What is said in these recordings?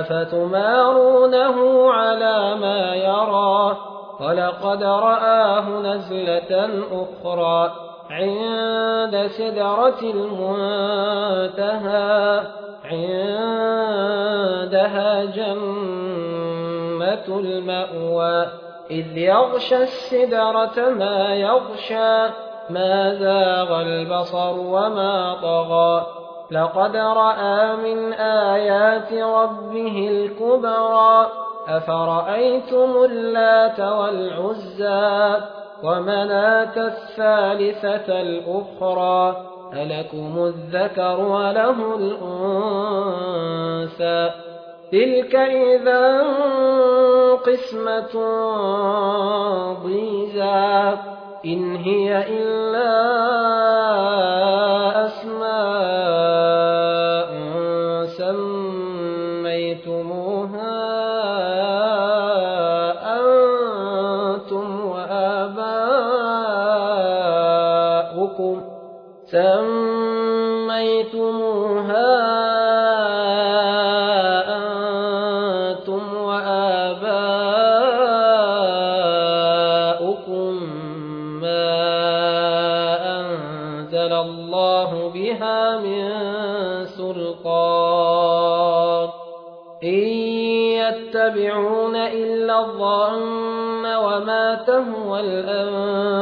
أفتمارونه على ما يرى؟ ولقد رآه نزلة أخرى عند سدرة المنتهى عندها جنة المأوى. إذ يغشى السدرة ما يغشى ما زاغ البصر وما طغى. لقد رأى من آيات ربه الكبرى. أفرأيتم اللات والعزى ومناة الثالثة الأخرى؟ ألكم الذكر وله الأنثى. تلك إذا قسمة ضيزى. إن هي إلا سميتموها أنتم وآباؤكم ما أنزل الله بها من سلطان إن يتبعون إلا الظن وما تهوى الأنفس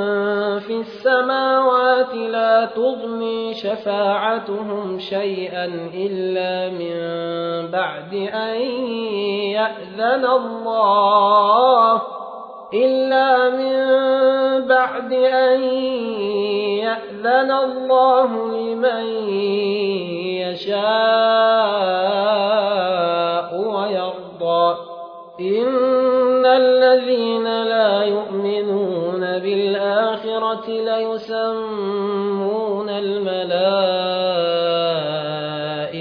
في السماوات لا تغني شفاعتهم شيئا إلا من بعد أن يأذن الله إلا من بعد أن يأذن الله لمن يشاء.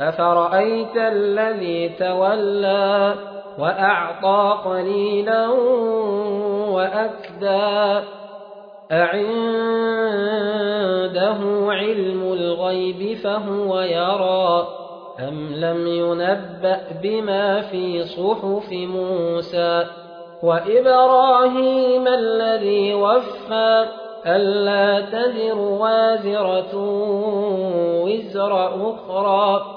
أفرأيت الذي تولى وأعطى قليلا وأكدى أعنده علم الغيب فهو يرى أم لم ينبأ بما في صحف موسى وإبراهيم الذي وفى ألا تذر وازرة وزر أخرى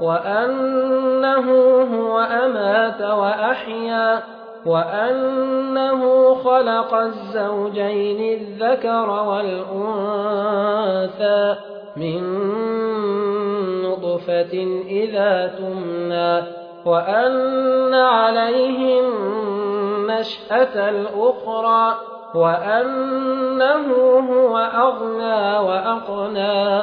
وأنه هو أمات وأحيا وأنه خلق الزوجين الذكر والأنثى من نطفة إذا تمنى وأن عليهم نشأة الأخرى وأنه هو أغنى وأقنى